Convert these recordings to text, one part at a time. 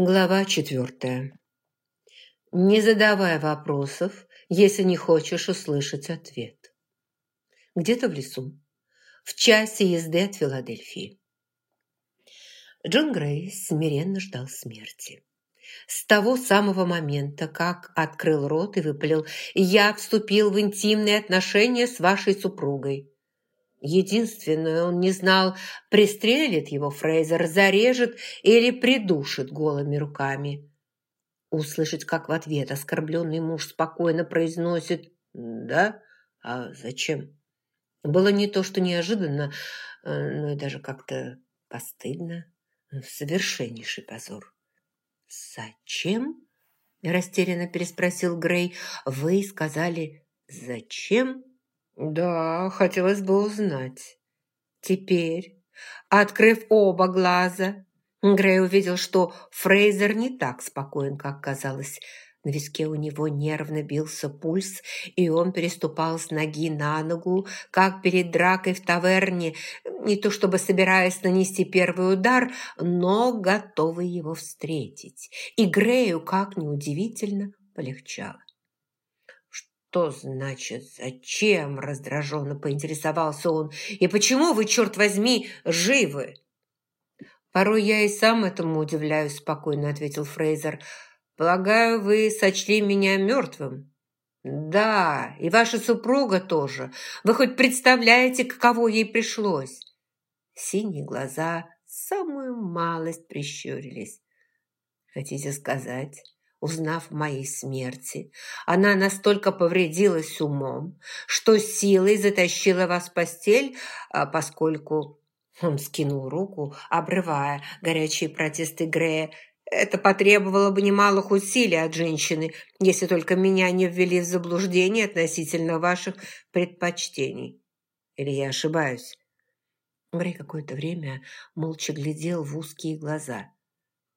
Глава четвертая. Не задавай вопросов, если не хочешь услышать ответ. Где-то в лесу, в часе езды от Филадельфии. Джон Грей смиренно ждал смерти. С того самого момента, как открыл рот и выпалил «Я вступил в интимные отношения с вашей супругой». Единственное, он не знал, пристрелит его Фрейзер, зарежет или придушит голыми руками. Услышать, как в ответ оскорбленный муж спокойно произносит «Да? А зачем?» Было не то, что неожиданно, э, но и даже как-то постыдно. Совершеннейший позор. «Зачем?» – растерянно переспросил Грей. «Вы сказали «зачем»?» Да, хотелось бы узнать. Теперь, открыв оба глаза, Грей увидел, что Фрейзер не так спокоен, как казалось. На виске у него нервно бился пульс, и он переступал с ноги на ногу, как перед дракой в таверне, не то чтобы собираясь нанести первый удар, но готовый его встретить. И Грею, как неудивительно, полегчало. «Что значит зачем?» – раздраженно поинтересовался он. «И почему вы, черт возьми, живы?» «Порой я и сам этому удивляюсь», – спокойно ответил Фрейзер. «Полагаю, вы сочли меня мертвым?» «Да, и ваша супруга тоже. Вы хоть представляете, каково ей пришлось?» Синие глаза самую малость прищурились. «Хотите сказать, Узнав моей смерти, она настолько повредилась умом, что силой затащила вас в постель, а поскольку он скинул руку, обрывая горячие протесты Грея. Это потребовало бы немалых усилий от женщины, если только меня не ввели в заблуждение относительно ваших предпочтений. Или я ошибаюсь? Грей какое-то время молча глядел в узкие глаза –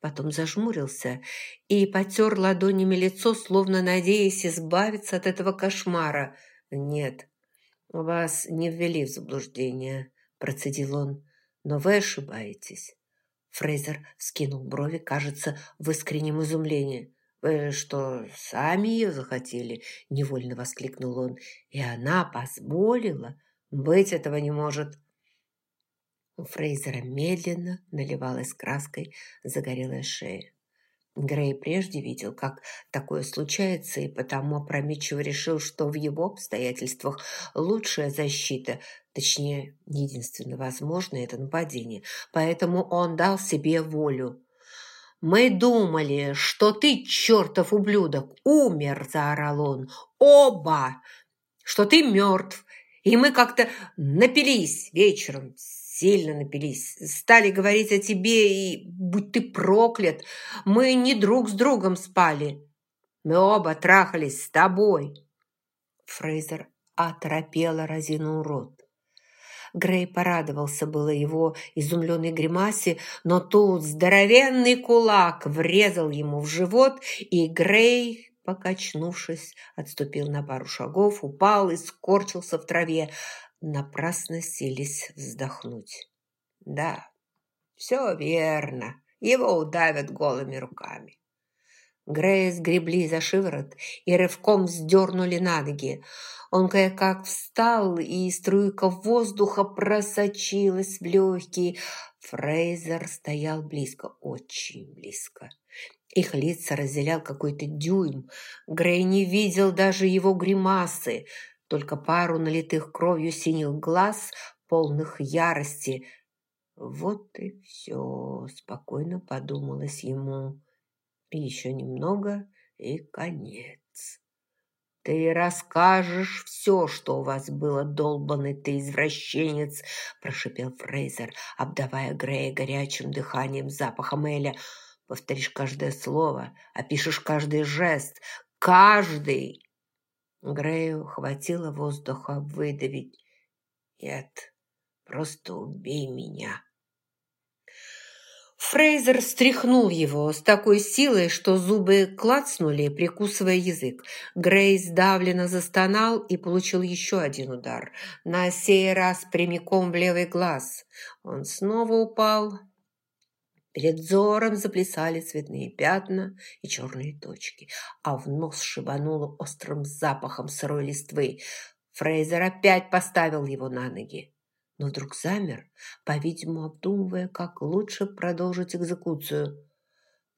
Потом зажмурился и потер ладонями лицо, словно надеясь избавиться от этого кошмара. «Нет, вас не ввели в заблуждение», – процедил он. «Но вы ошибаетесь». Фрейзер скинул брови, кажется, в искреннем изумлении. «Вы что, сами ее захотели?» – невольно воскликнул он. «И она позволила? Быть этого не может». У Фрейзера медленно наливалась краской загорелая шея. Грей прежде видел, как такое случается, и потому опрометчиво решил, что в его обстоятельствах лучшая защита, точнее, единственно возможное это нападение, поэтому он дал себе волю. «Мы думали, что ты, чертов ублюдок, умер!» – заорал он. «Оба! Что ты мертв, и мы как-то напились вечером сильно напились. Стали говорить о тебе, и будь ты проклят, мы не друг с другом спали. Мы оба трахались с тобой. Фрейзер оторопело разинул рот. Грей порадовался было его изумленной гримасе, но тут здоровенный кулак врезал ему в живот, и Грей, покачнувшись, отступил на пару шагов, упал и скорчился в траве, напрасно сились вздохнуть. Да, все верно, его удавят голыми руками. Грея сгребли за шиворот и рывком сдернули на ноги. Он кое-как встал, и струйка воздуха просочилась в легкие. Фрейзер стоял близко, очень близко. Их лица разделял какой-то дюйм. Грей не видел даже его гримасы только пару налитых кровью синих глаз, полных ярости. Вот и все, спокойно подумалось ему. Еще немного, и конец. «Ты расскажешь все, что у вас было, долбанный ты извращенец!» прошипел Фрейзер, обдавая Грея горячим дыханием запахом Эля. «Повторишь каждое слово, опишешь каждый жест, каждый!» Грею хватило воздуха выдавить. «Нет, просто убей меня». Фрейзер стряхнул его с такой силой, что зубы клацнули, прикусывая язык. Грей сдавленно застонал и получил еще один удар, на сей раз прямиком в левый глаз. Он снова упал Перед взором заплясали цветные пятна и черные точки, а в нос шибануло острым запахом сырой листвы. Фрейзер опять поставил его на ноги, но вдруг замер, по-видимому, обдумывая, как лучше продолжить экзекуцию.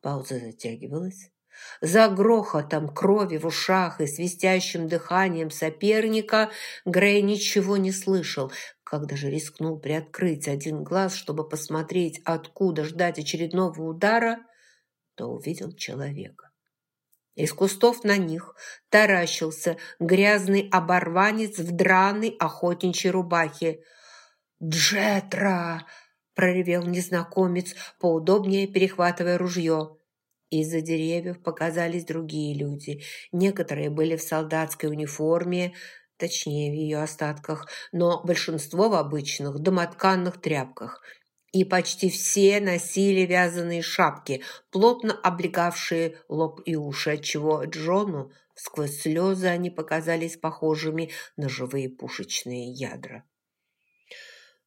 Пауза затягивалась. За грохотом крови в ушах и свистящим дыханием соперника Грей ничего не слышал, когда же рискнул приоткрыть один глаз, чтобы посмотреть, откуда ждать очередного удара, то увидел человека. Из кустов на них таращился грязный оборванец в драной охотничьей рубахе. «Джетра!» – проревел незнакомец, поудобнее перехватывая ружье. Из-за деревьев показались другие люди. Некоторые были в солдатской униформе, точнее, в ее остатках, но большинство в обычных домотканных тряпках. И почти все носили вязаные шапки, плотно облегавшие лоб и уши, отчего Джону сквозь слезы они показались похожими на живые пушечные ядра.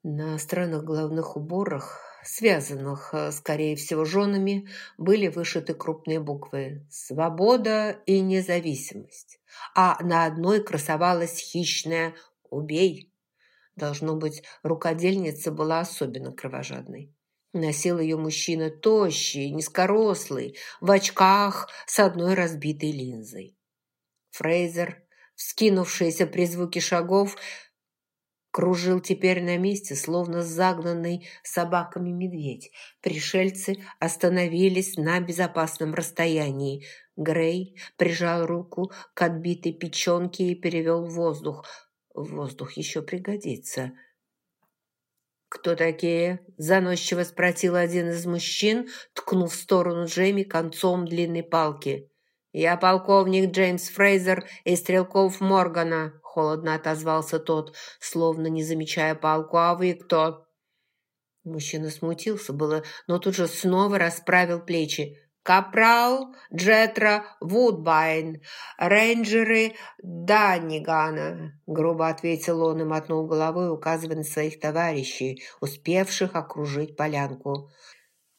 На странных головных уборах связанных, э, скорее всего, женами, были вышиты крупные буквы «Свобода» и «Независимость», а на одной красовалась хищная «Убей». Должно быть, рукодельница была особенно кровожадной. Носил ее мужчина тощий, низкорослый, в очках с одной разбитой линзой. Фрейзер, вскинувшийся при звуке шагов, кружил теперь на месте, словно загнанный собаками медведь. Пришельцы остановились на безопасном расстоянии. Грей прижал руку к отбитой печенке и перевел воздух. Воздух еще пригодится. «Кто такие?» – заносчиво спросил один из мужчин, ткнув в сторону Джейми концом длинной палки. «Я полковник Джеймс Фрейзер из стрелков Моргана», – холодно отозвался тот, словно не замечая палку. «А вы кто?» Мужчина смутился было, но тут же снова расправил плечи. «Капрал Джетра Вудбайн, рейнджеры Даннигана», – грубо ответил он и мотнул головой, указывая на своих товарищей, успевших окружить полянку.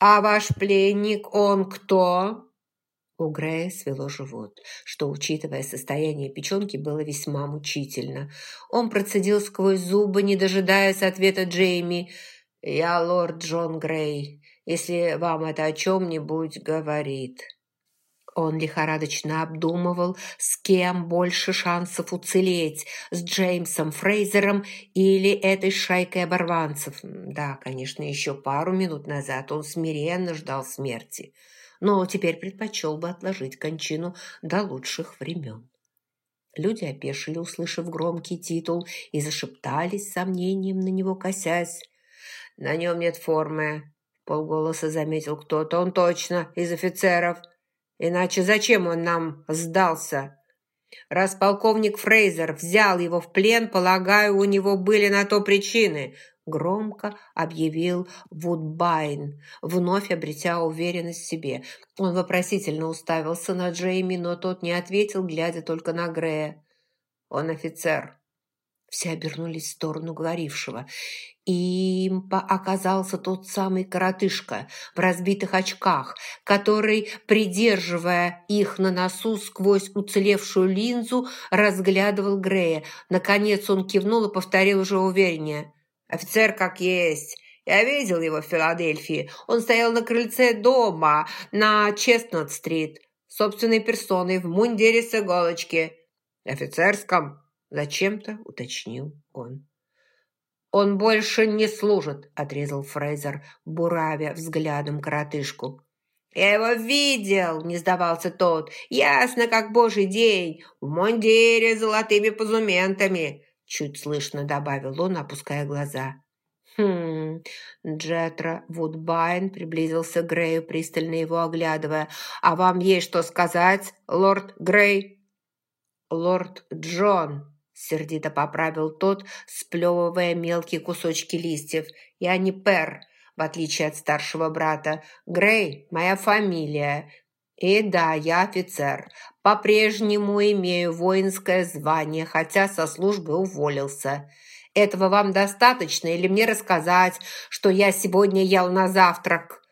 «А ваш пленник, он кто?» У Грея свело живот, что, учитывая состояние печенки, было весьма мучительно. Он процедил сквозь зубы, не дожидаясь ответа Джейми. «Я лорд Джон Грей, если вам это о чем-нибудь говорит». Он лихорадочно обдумывал, с кем больше шансов уцелеть, с Джеймсом Фрейзером или этой шайкой оборванцев. Да, конечно, еще пару минут назад он смиренно ждал смерти но теперь предпочел бы отложить кончину до лучших времен. Люди опешили, услышав громкий титул, и зашептались с сомнением на него косясь. «На нем нет формы», – полголоса заметил кто-то. «Он точно из офицеров. Иначе зачем он нам сдался?» Раз полковник Фрейзер взял его в плен, полагаю, у него были на то причины громко объявил Вудбайн, вновь обретя уверенность в себе. Он вопросительно уставился на Джейми, но тот не ответил, глядя только на Грея. «Он офицер». Все обернулись в сторону говорившего. Им оказался тот самый коротышка в разбитых очках, который, придерживая их на носу сквозь уцелевшую линзу, разглядывал Грея. Наконец он кивнул и повторил уже увереннее. Офицер как есть. Я видел его в Филадельфии. Он стоял на крыльце дома на Честнот-стрит, собственной персоной, в мундире с иголочки. Офицерском. Зачем-то уточнил он. «Он больше не служит», – отрезал Фрейзер, буравя взглядом коротышку. «Я его видел!» – не сдавался тот. «Ясно, как божий день! В мундире с золотыми позументами! Чуть слышно добавил он, опуская глаза. «Хм...» Джетра Вудбайн приблизился к Грею, пристально его оглядывая. «А вам есть что сказать, лорд Грей?» «Лорд Джон», — сердито поправил тот, сплевывая мелкие кусочки листьев. «Я не Пер, в отличие от старшего брата. Грей — моя фамилия. И да, я офицер. По-прежнему имею воинское звание, хотя со службы уволился. Этого вам достаточно или мне рассказать, что я сегодня ел на завтрак?»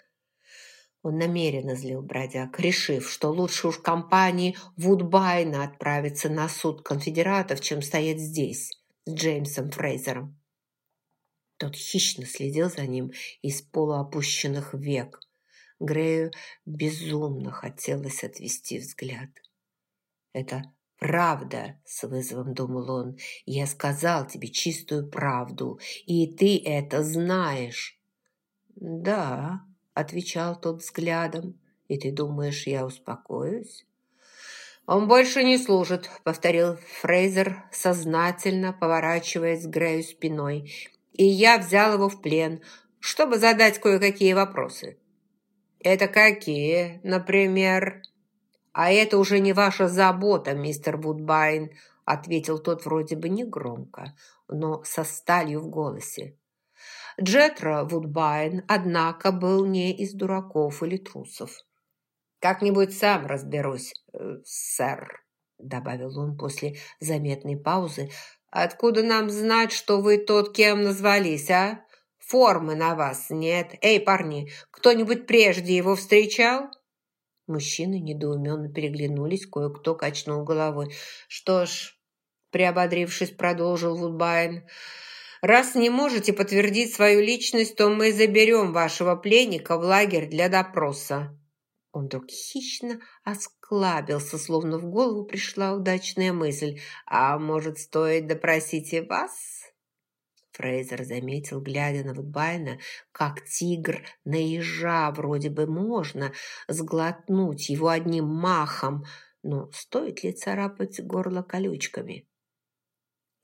Он намеренно злил бродяг, решив, что лучше уж компании Вудбайна отправиться на суд конфедератов, чем стоять здесь с Джеймсом Фрейзером. Тот хищно следил за ним из полуопущенных век. Грею безумно хотелось отвести взгляд. «Это правда», — с вызовом думал он. «Я сказал тебе чистую правду, и ты это знаешь». «Да», – отвечал тот взглядом. «И ты думаешь, я успокоюсь?» «Он больше не служит», – повторил Фрейзер, сознательно поворачиваясь к Грею спиной. «И я взял его в плен, чтобы задать кое-какие вопросы». «Это какие, например?» «А это уже не ваша забота, мистер Вудбайн», – ответил тот вроде бы негромко, но со сталью в голосе. Джетро Вудбайн, однако, был не из дураков или трусов. «Как-нибудь сам разберусь, э, сэр», – добавил он после заметной паузы. «Откуда нам знать, что вы тот, кем назвались, а? Формы на вас нет. Эй, парни, кто-нибудь прежде его встречал?» Мужчины недоуменно переглянулись, кое-кто качнул головой. «Что ж», – приободрившись, продолжил Вудбайн, – Раз не можете подтвердить свою личность, то мы заберем вашего пленника в лагерь для допроса». Он вдруг хищно осклабился, словно в голову пришла удачная мысль. «А может, стоит допросить и вас?» Фрейзер заметил, глядя на Вудбайна, как тигр на ежа вроде бы можно сглотнуть его одним махом, но стоит ли царапать горло колючками?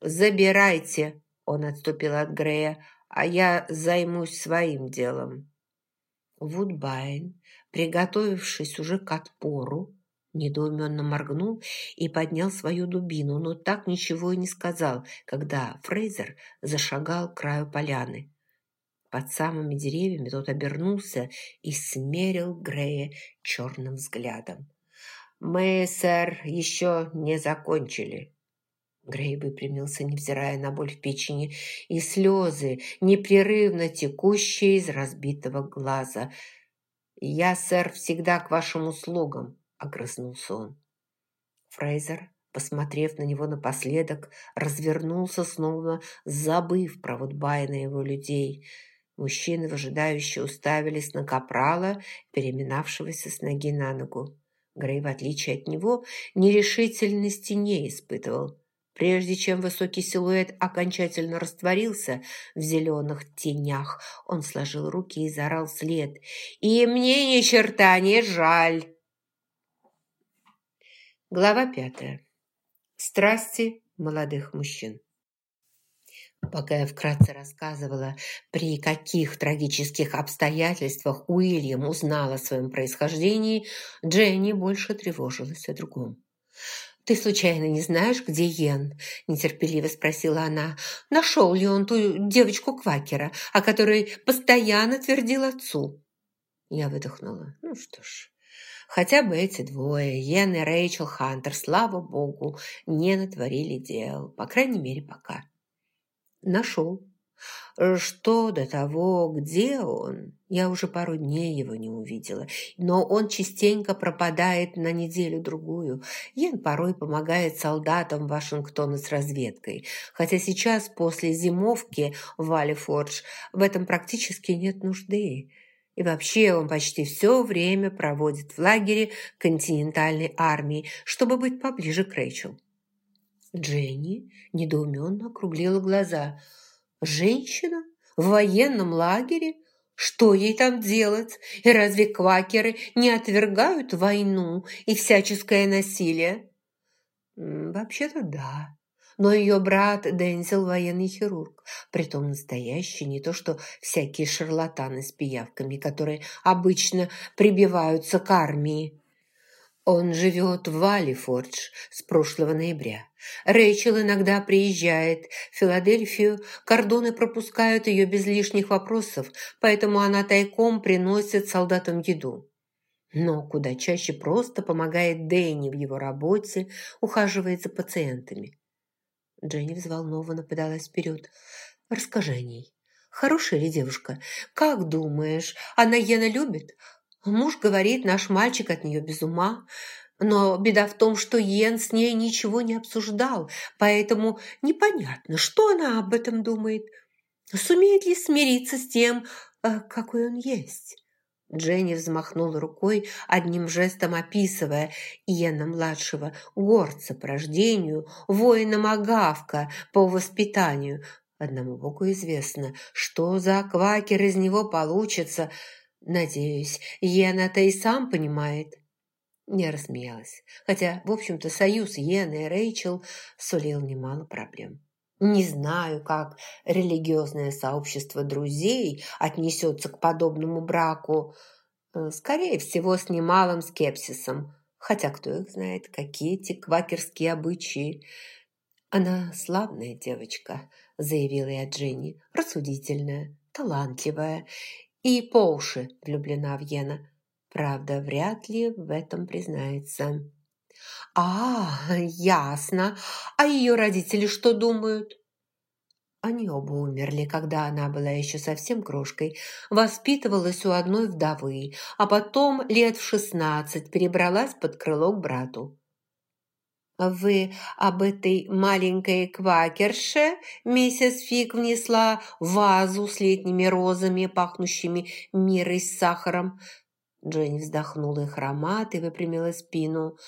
«Забирайте!» Он отступил от Грея, а я займусь своим делом. Вудбайн, приготовившись уже к отпору, недоуменно моргнул и поднял свою дубину, но так ничего и не сказал, когда Фрейзер зашагал к краю поляны. Под самыми деревьями тот обернулся и смерил Грея черным взглядом. «Мы, сэр, еще не закончили». Грей выпрямился, невзирая на боль в печени, и слезы, непрерывно текущие из разбитого глаза. «Я, сэр, всегда к вашим услугам», — огрызнулся он. Фрейзер, посмотрев на него напоследок, развернулся снова, забыв про Вудбайна и его людей. Мужчины, выжидающие, уставились на капрала, переминавшегося с ноги на ногу. Грей, в отличие от него, нерешительности не испытывал. Прежде чем высокий силуэт окончательно растворился в зеленых тенях, он сложил руки и заорал вслед. «И мне ни черта не жаль!» Глава пятая. Страсти молодых мужчин. Пока я вкратце рассказывала, при каких трагических обстоятельствах Уильям узнал о своем происхождении, Дженни больше тревожилась о другом. «Ты случайно не знаешь, где Йен?» – нетерпеливо спросила она. «Нашел ли он ту девочку-квакера, о которой постоянно твердил отцу?» Я выдохнула. «Ну что ж, хотя бы эти двое, Йен и Рэйчел Хантер, слава богу, не натворили дел, по крайней мере, пока». «Нашел», что до того, где он, я уже пару дней его не увидела, но он частенько пропадает на неделю-другую. Йен порой помогает солдатам Вашингтона с разведкой, хотя сейчас, после зимовки в Валифордж, в этом практически нет нужды. И вообще он почти все время проводит в лагере континентальной армии, чтобы быть поближе к Рэйчел. Дженни недоуменно округлила глаза – Женщина? В военном лагере? Что ей там делать? И разве квакеры не отвергают войну и всяческое насилие? Вообще-то да. Но ее брат Дензел – военный хирург, притом настоящий, не то что всякие шарлатаны с пиявками, которые обычно прибиваются к армии. Он живет в Валифордж с прошлого ноября. Рэйчел иногда приезжает в Филадельфию, кордоны пропускают ее без лишних вопросов, поэтому она тайком приносит солдатам еду. Но куда чаще просто помогает Дэнни в его работе, ухаживает за пациентами. Дженни взволнованно подалась вперед. «Расскажи о ней. Хорошая ли девушка? Как думаешь, она Йена любит? Муж говорит, наш мальчик от нее без ума. Но беда в том, что Йен с ней ничего не обсуждал, поэтому непонятно, что она об этом думает. Сумеет ли смириться с тем, э, какой он есть? Дженни взмахнула рукой, одним жестом описывая Иена-младшего, горца по рождению, воина-магавка по воспитанию. Одному Богу известно, что за квакер из него получится. Надеюсь, Иена-то и сам понимает. Не рассмеялась, хотя, в общем-то, союз Йены и Рэйчел сулил немало проблем. Не знаю, как религиозное сообщество друзей отнесется к подобному браку. Э, скорее всего, с немалым скепсисом. Хотя кто их знает, какие эти квакерские обычаи. Она славная девочка, заявила я Дженни, рассудительная, талантливая и по уши влюблена в Йена. Правда, вряд ли в этом признается. «А, ясно. А ее родители что думают?» Они оба умерли, когда она была еще совсем крошкой, воспитывалась у одной вдовы, а потом лет в шестнадцать перебралась под крыло к брату. «Вы об этой маленькой квакерше?» Миссис Фиг внесла вазу с летними розами, пахнущими мирой с сахаром. Дженни вздохнула их аромат и выпрямила спину.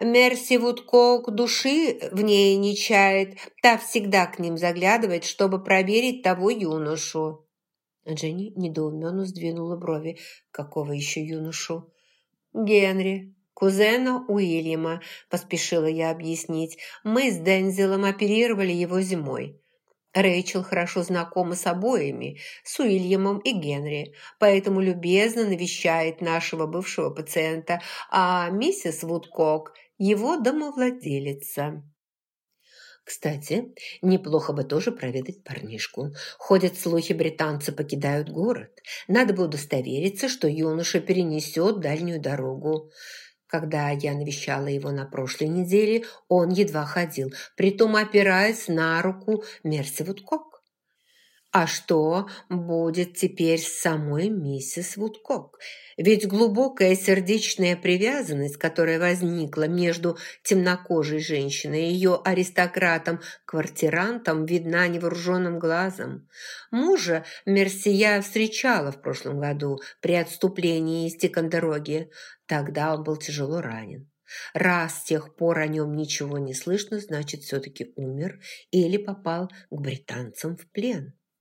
Мерси Вудкок души в ней не чает, та всегда к ним заглядывает, чтобы проверить того юношу». Дженни недоуменно сдвинула брови. «Какого еще юношу?» «Генри, кузена Уильяма», – поспешила я объяснить. «Мы с Дензелом оперировали его зимой». Рэйчел хорошо знакома с обоими, с Уильямом и Генри, поэтому любезно навещает нашего бывшего пациента, а миссис Вудкок его домовладелица. Кстати, неплохо бы тоже проведать парнишку. Ходят слухи, британцы покидают город. Надо бы удостовериться, что юноша перенесет дальнюю дорогу. Когда я навещала его на прошлой неделе, он едва ходил, притом опираясь на руку Мерси Вудкок. А что будет теперь с самой миссис Вудкок? Ведь глубокая сердечная привязанность, которая возникла между темнокожей женщиной и ее аристократом-квартирантом, видна невооруженным глазом. Мужа Мерсия встречала в прошлом году при отступлении из Тикандероги. Тогда он был тяжело ранен. Раз с тех пор о нем ничего не слышно, значит, все-таки умер или попал к британцам в плен.